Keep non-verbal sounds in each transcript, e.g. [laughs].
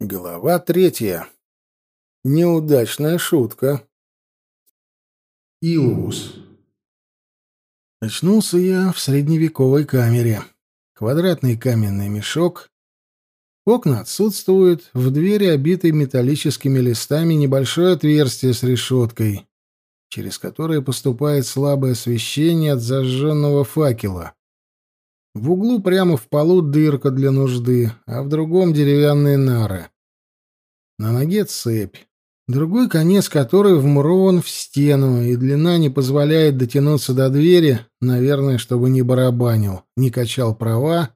Глава третья. Неудачная шутка. Илус. Очнулся я в средневековой камере. Квадратный каменный мешок. Окна отсутствуют, в двери обиты металлическими листами небольшое отверстие с решеткой, через которое поступает слабое освещение от зажженного факела. В углу прямо в полу дырка для нужды, а в другом деревянные нары. На ноге цепь, другой конец которой вмурован в стену, и длина не позволяет дотянуться до двери, наверное, чтобы не барабанил, не качал права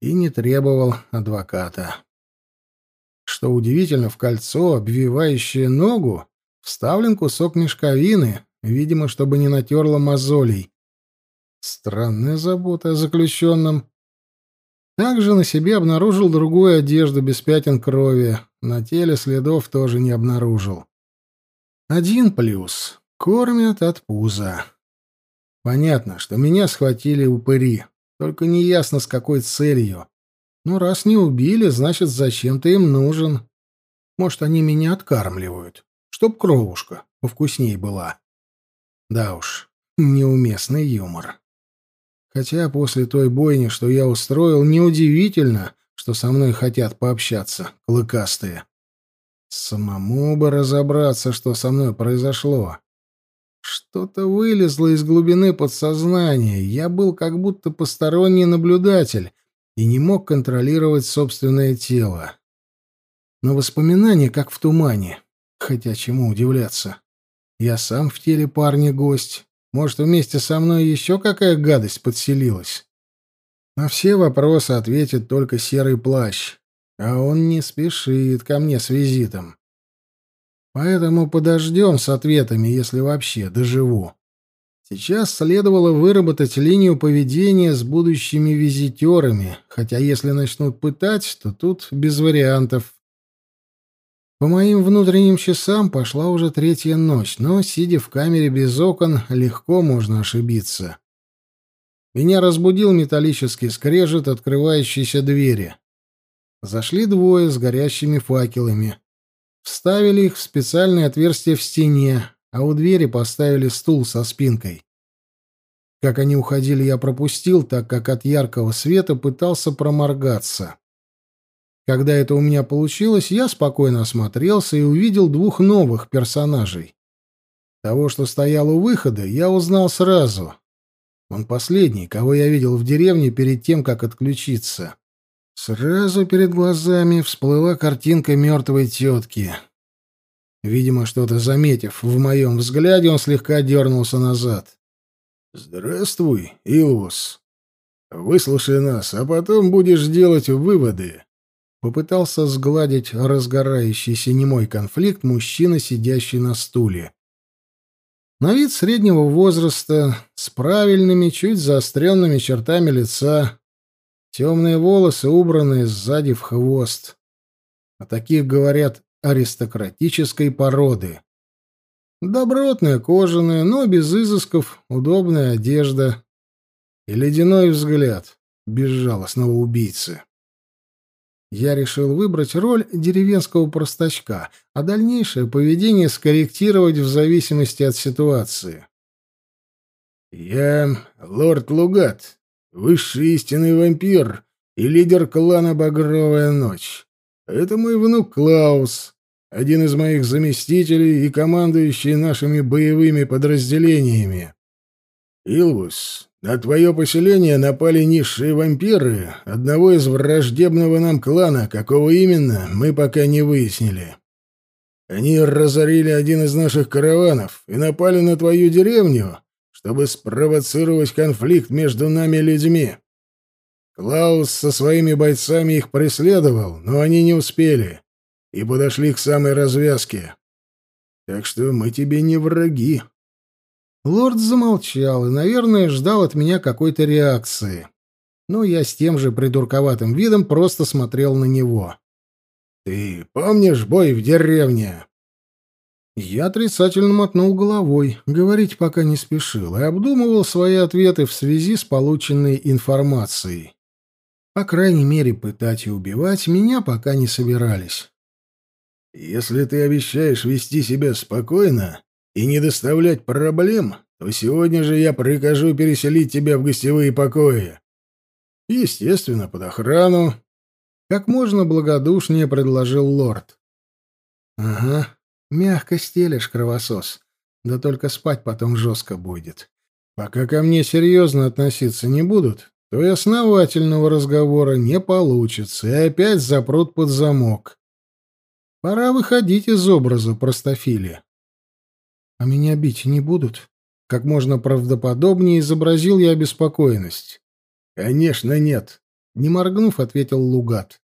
и не требовал адвоката. Что удивительно, в кольцо, обвивающее ногу, вставлен кусок мешковины, видимо, чтобы не натерло мозолей, Странная забота о заключенном. Также на себе обнаружил другую одежду без пятен крови. На теле следов тоже не обнаружил. Один плюс. Кормят от пуза. Понятно, что меня схватили упыри. Только неясно, с какой целью. Но раз не убили, значит, зачем-то им нужен. Может, они меня откармливают. Чтоб кровушка повкусней была. Да уж, неуместный юмор. Хотя после той бойни, что я устроил, неудивительно, что со мной хотят пообщаться, клыкастые. Самому бы разобраться, что со мной произошло. Что-то вылезло из глубины подсознания. Я был как будто посторонний наблюдатель и не мог контролировать собственное тело. Но воспоминания как в тумане. Хотя чему удивляться? Я сам в теле парня гость. Может, вместе со мной еще какая гадость подселилась? На все вопросы ответит только серый плащ, а он не спешит ко мне с визитом. Поэтому подождем с ответами, если вообще доживу. Сейчас следовало выработать линию поведения с будущими визитерами, хотя если начнут пытать, то тут без вариантов. По моим внутренним часам пошла уже третья ночь, но, сидя в камере без окон, легко можно ошибиться. Меня разбудил металлический скрежет открывающейся двери. Зашли двое с горящими факелами. Вставили их в специальное отверстие в стене, а у двери поставили стул со спинкой. Как они уходили, я пропустил, так как от яркого света пытался проморгаться. Когда это у меня получилось, я спокойно осмотрелся и увидел двух новых персонажей. Того, что стоял у выхода, я узнал сразу. Он последний, кого я видел в деревне перед тем, как отключиться. Сразу перед глазами всплыла картинка мертвой тетки. Видимо, что-то заметив в моем взгляде, он слегка дернулся назад. «Здравствуй, Илвус. Выслушай нас, а потом будешь делать выводы» попытался сгладить разгорающийся немой конфликт мужчина, сидящий на стуле. На вид среднего возраста, с правильными, чуть заостренными чертами лица, темные волосы, убранные сзади в хвост. О таких говорят аристократической породы. Добротная кожаная, но без изысков, удобная одежда и ледяной взгляд безжалостного убийцы. Я решил выбрать роль деревенского простачка, а дальнейшее поведение скорректировать в зависимости от ситуации. «Я лорд Лугат, высший истинный вампир и лидер клана «Багровая ночь». Это мой внук Клаус, один из моих заместителей и командующий нашими боевыми подразделениями. Илвус, на твое поселение напали низшие вампиры, одного из враждебного нам клана, какого именно, мы пока не выяснили. Они разорили один из наших караванов и напали на твою деревню, чтобы спровоцировать конфликт между нами людьми. Клаус со своими бойцами их преследовал, но они не успели и подошли к самой развязке. Так что мы тебе не враги. Лорд замолчал и, наверное, ждал от меня какой-то реакции. Но я с тем же придурковатым видом просто смотрел на него. «Ты помнишь бой в деревне?» Я отрицательно мотнул головой, говорить пока не спешил, и обдумывал свои ответы в связи с полученной информацией. По крайней мере, пытать и убивать меня пока не собирались. «Если ты обещаешь вести себя спокойно, и не доставлять проблем, то сегодня же я прикажу переселить тебя в гостевые покои. Естественно, под охрану. Как можно благодушнее предложил лорд. Ага, мягко стелишь, кровосос. Да только спать потом жестко будет. Пока ко мне серьезно относиться не будут, то и основательного разговора не получится, и опять запрут под замок. Пора выходить из образа простофиля. А меня бить не будут? Как можно правдоподобнее изобразил я обеспокоенность. Конечно, нет, не моргнув, ответил Лугат.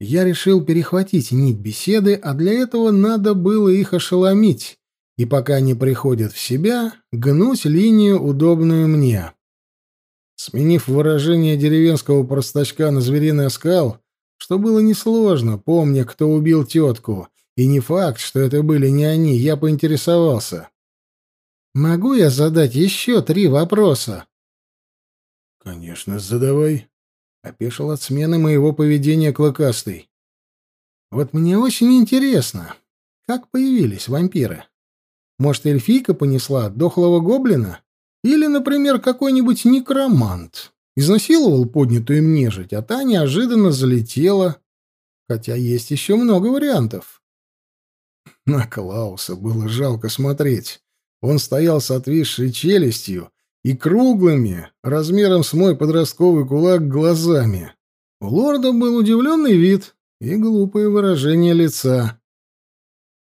Я решил перехватить нить беседы, а для этого надо было их ошеломить, и пока они приходят в себя, гнуть линию, удобную мне. Сменив выражение деревенского простачка на звериный оскал, что было несложно, помня, кто убил тетку, и не факт, что это были не они, я поинтересовался. «Могу я задать еще три вопроса?» «Конечно, задавай», — опешил от смены моего поведения клыкастый. «Вот мне очень интересно, как появились вампиры? Может, эльфийка понесла от дохлого гоблина? Или, например, какой-нибудь некромант?» Изнасиловал поднятую им нежить, а та неожиданно залетела. Хотя есть еще много вариантов. На Клауса было жалко смотреть. Он стоял с отвисшей челюстью и круглыми, размером с мой подростковый кулак, глазами. У лорда был удивленный вид и глупое выражение лица.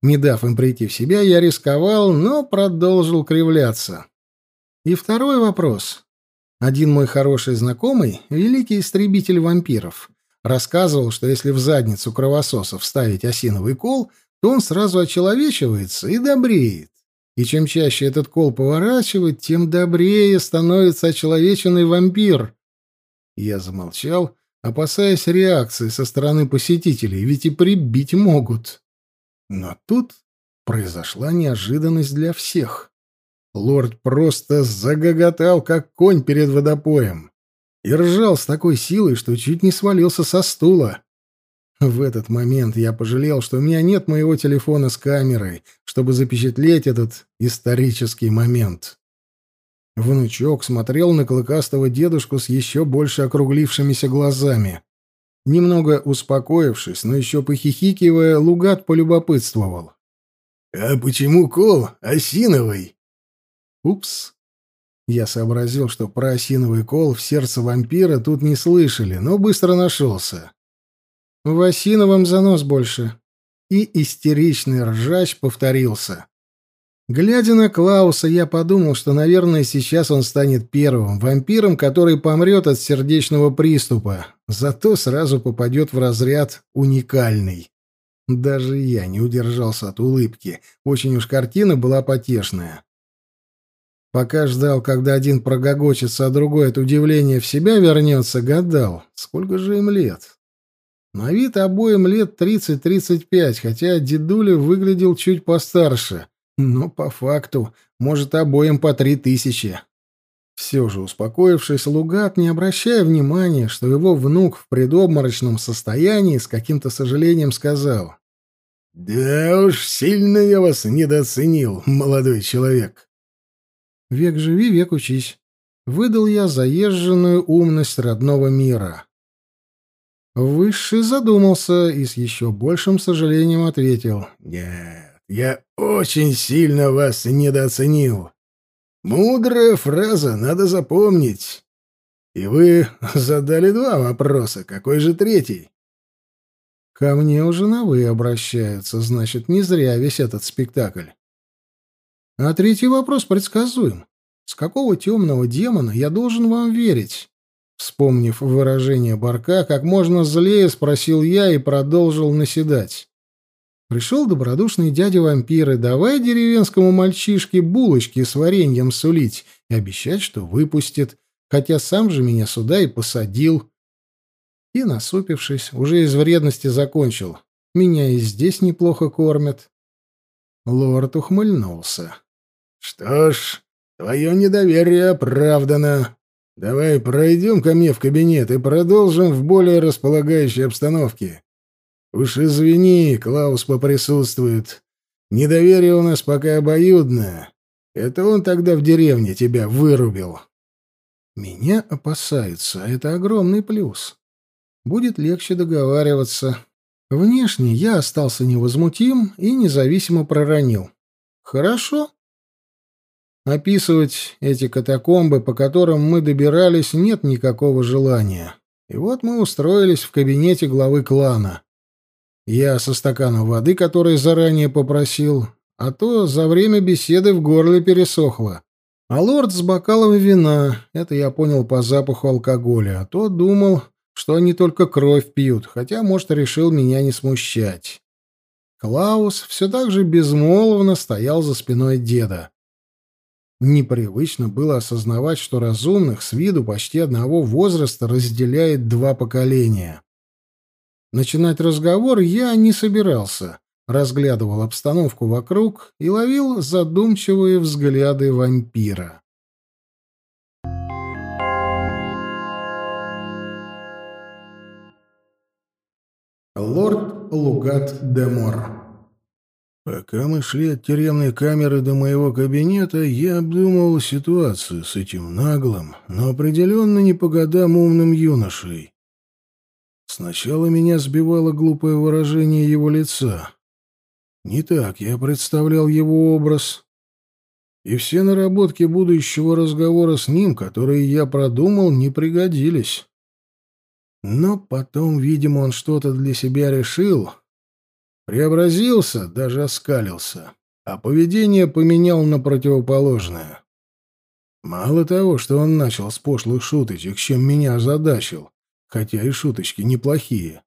Не дав им прийти в себя, я рисковал, но продолжил кривляться. И второй вопрос. Один мой хороший знакомый, великий истребитель вампиров, рассказывал, что если в задницу кровососа вставить осиновый кол, то он сразу очеловечивается и добреет. И чем чаще этот кол поворачивает, тем добрее становится очеловеченный вампир. Я замолчал, опасаясь реакции со стороны посетителей, ведь и прибить могут. Но тут произошла неожиданность для всех. Лорд просто загоготал, как конь перед водопоем, и ржал с такой силой, что чуть не свалился со стула. В этот момент я пожалел, что у меня нет моего телефона с камерой, чтобы запечатлеть этот исторический момент. Внучок смотрел на клыкастого дедушку с еще больше округлившимися глазами. Немного успокоившись, но еще похихикивая, Лугат полюбопытствовал. «А почему кол осиновый?» «Упс». Я сообразил, что про осиновый кол в сердце вампира тут не слышали, но быстро нашелся. В Васиновом занос больше. И истеричный ржач повторился. Глядя на Клауса, я подумал, что, наверное, сейчас он станет первым вампиром, который помрет от сердечного приступа, зато сразу попадет в разряд «уникальный». Даже я не удержался от улыбки. Очень уж картина была потешная. Пока ждал, когда один прогогочится, а другой от удивления в себя вернется, гадал, сколько же им лет. На вид обоим лет 30-35, хотя дедуля выглядел чуть постарше, но по факту, может, обоим по три тысячи. Все же, успокоившись, Лугат, не обращая внимания, что его внук в предобморочном состоянии, с каким-то сожалением сказал. «Да уж, сильно я вас недооценил, молодой человек». «Век живи, век учись», — выдал я заезженную умность родного мира. Высший задумался и с еще большим сожалением ответил. «Нет, я очень сильно вас недооценил. Мудрая фраза, надо запомнить. И вы [laughs] задали два вопроса, какой же третий?» «Ко мне уже на «вы» обращаются, значит, не зря весь этот спектакль». «А третий вопрос предсказуем. С какого темного демона я должен вам верить?» Вспомнив выражение Барка, как можно злее спросил я и продолжил наседать. Пришел добродушный дядя вампиры, давай деревенскому мальчишке булочки с вареньем сулить и обещать, что выпустит, хотя сам же меня сюда и посадил. И, насупившись, уже из вредности закончил. Меня и здесь неплохо кормят. Лорд ухмыльнулся. — Что ж, твое недоверие оправдано. Давай пройдем ко мне в кабинет и продолжим в более располагающей обстановке. Уж извини, Клаус поприсутствует. Недоверие у нас пока обоюдное. Это он тогда в деревне тебя вырубил. Меня опасаются, а это огромный плюс. Будет легче договариваться. Внешне я остался невозмутим и независимо проронил. Хорошо, Описывать эти катакомбы, по которым мы добирались, нет никакого желания. И вот мы устроились в кабинете главы клана. Я со стаканом воды, который заранее попросил, а то за время беседы в горле пересохло. А лорд с бокалом вина, это я понял по запаху алкоголя, а то думал, что они только кровь пьют, хотя, может, решил меня не смущать. Клаус все так же безмолвно стоял за спиной деда. Непривычно было осознавать, что разумных с виду почти одного возраста разделяет два поколения. Начинать разговор я не собирался, разглядывал обстановку вокруг и ловил задумчивые взгляды вампира. Лорд Лугат де Мор Пока мы шли от тюремной камеры до моего кабинета, я обдумывал ситуацию с этим наглым, но определенно не по годам умным юношей. Сначала меня сбивало глупое выражение его лица. Не так я представлял его образ. И все наработки будущего разговора с ним, которые я продумал, не пригодились. Но потом, видимо, он что-то для себя решил, Преобразился, даже оскалился, а поведение поменял на противоположное. Мало того, что он начал с пошлых шуточек, чем меня озадачил, хотя и шуточки неплохие.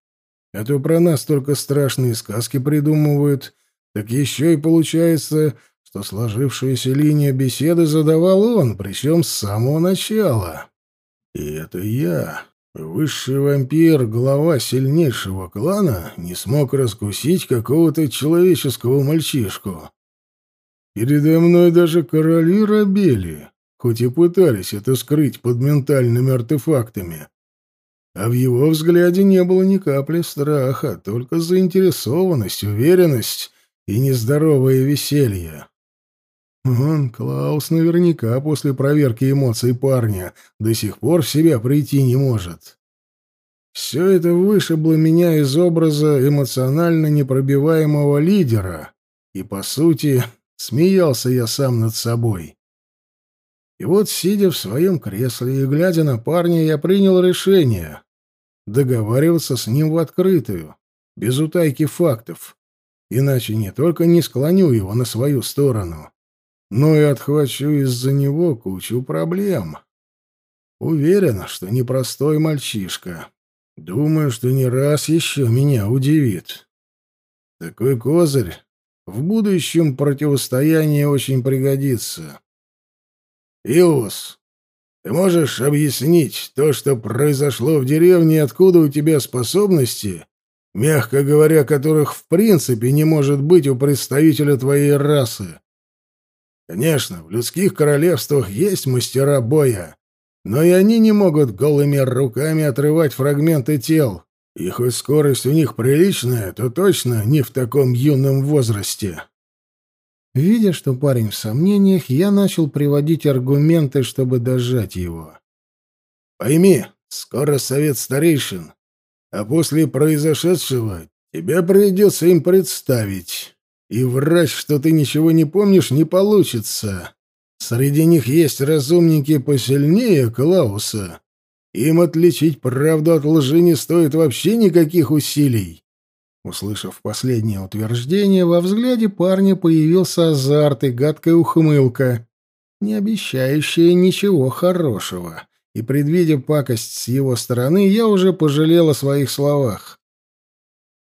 А то про нас только страшные сказки придумывают, так еще и получается, что сложившуюся линию беседы задавал он, причем с самого начала. И это я, Высший вампир, глава сильнейшего клана, не смог раскусить какого-то человеческого мальчишку. Передо мной даже короли рабели, хоть и пытались это скрыть под ментальными артефактами. А в его взгляде не было ни капли страха, только заинтересованность, уверенность и нездоровое веселье. «Он, наверняка после проверки эмоций парня до сих пор в себя прийти не может». Все это вышибло меня из образа эмоционально непробиваемого лидера, и, по сути, смеялся я сам над собой. И вот, сидя в своем кресле и глядя на парня, я принял решение договариваться с ним в открытую, без утайки фактов, иначе не только не склоню его на свою сторону, но и отхвачу из-за него кучу проблем. Уверен, что непростой мальчишка. Думаю, что не раз еще меня удивит. Такой козырь в будущем противостоянии очень пригодится. Иус, ты можешь объяснить то, что произошло в деревне, откуда у тебя способности, мягко говоря, которых в принципе не может быть у представителя твоей расы? Конечно, в людских королевствах есть мастера боя, но и они не могут голыми руками отрывать фрагменты тел. И хоть скорость у них приличная, то точно не в таком юном возрасте. Видя, что парень в сомнениях, я начал приводить аргументы, чтобы дожать его. «Пойми, скоро совет старейшин, а после произошедшего тебе придется им представить». И врать, что ты ничего не помнишь, не получится. Среди них есть разумники посильнее Клауса. Им отличить правду от лжи не стоит вообще никаких усилий. Услышав последнее утверждение, во взгляде парня появился азарт и гадкая ухмылка, не обещающая ничего хорошего. И, предвидя пакость с его стороны, я уже пожалел о своих словах.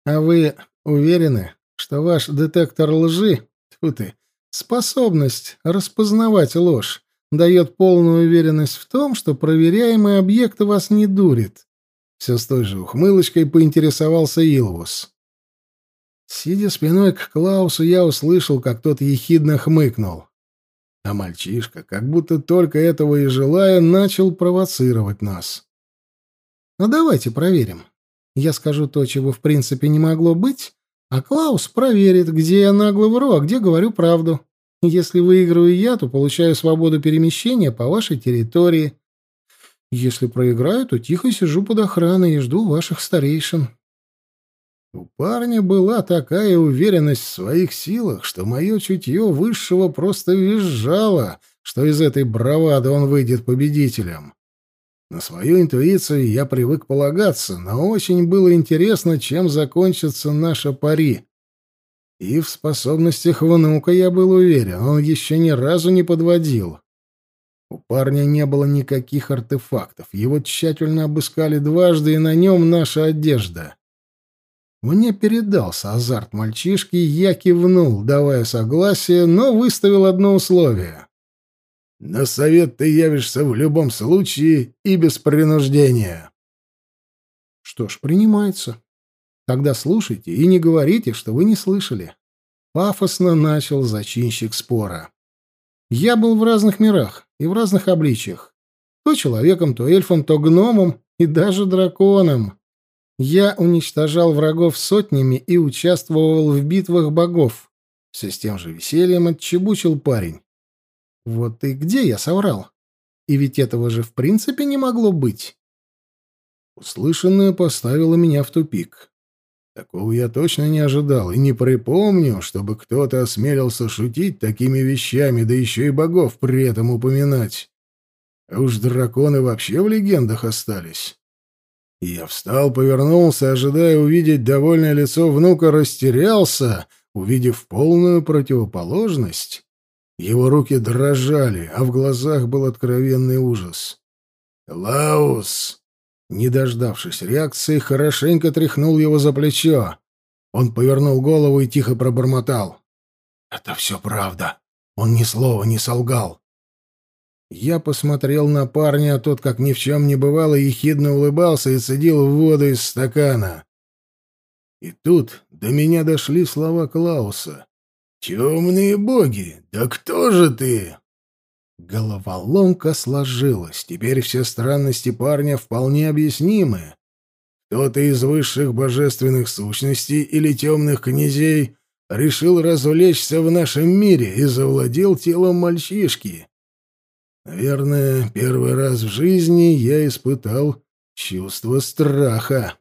«А вы уверены, что ваш детектор лжи, тьфу ты, способность распознавать ложь, дает полную уверенность в том, что проверяемый объект вас не дурит. Все с той же ухмылочкой поинтересовался Илвус. Сидя спиной к Клаусу, я услышал, как тот ехидно хмыкнул. А мальчишка, как будто только этого и желая, начал провоцировать нас. «Ну давайте проверим. Я скажу то, чего в принципе не могло быть, а Клаус проверит, где я нагло вру, а где говорю правду. Если выиграю я, то получаю свободу перемещения по вашей территории. Если проиграю, то тихо сижу под охраной и жду ваших старейшин. У парня была такая уверенность в своих силах, что мое чутье высшего просто визжало, что из этой бравады он выйдет победителем. На свою интуицию я привык полагаться, но очень было интересно, чем закончится наша пари. И в способностях внука я был уверен, он еще ни разу не подводил. У парня не было никаких артефактов, его тщательно обыскали дважды, и на нем наша одежда. Мне передался азарт мальчишки, я кивнул, давая согласие, но выставил одно условие. На совет ты явишься в любом случае и без принуждения. Что ж, принимается. Тогда слушайте и не говорите, что вы не слышали. Пафосно начал зачинщик спора. Я был в разных мирах и в разных обличиях. То человеком, то эльфом, то гномом и даже драконом. Я уничтожал врагов сотнями и участвовал в битвах богов. Все с тем же весельем отчебучил парень. Вот и где я соврал? И ведь этого же в принципе не могло быть. Услышанное поставило меня в тупик. Такого я точно не ожидал и не припомню, чтобы кто-то осмелился шутить такими вещами, да еще и богов при этом упоминать. А уж драконы вообще в легендах остались. Я встал, повернулся, ожидая увидеть довольное лицо внука, растерялся, увидев полную противоположность. Его руки дрожали, а в глазах был откровенный ужас. «Лаус!» Не дождавшись реакции, хорошенько тряхнул его за плечо. Он повернул голову и тихо пробормотал. «Это все правда. Он ни слова не солгал». Я посмотрел на парня, а тот, как ни в чем не бывало, ехидно улыбался и цедил воду из стакана. И тут до меня дошли слова Клауса. «Темные боги! Да кто же ты?» Головоломка сложилась. Теперь все странности парня вполне объяснимы. Кто-то из высших божественных сущностей или темных князей решил развлечься в нашем мире и завладел телом мальчишки. Наверное, первый раз в жизни я испытал чувство страха.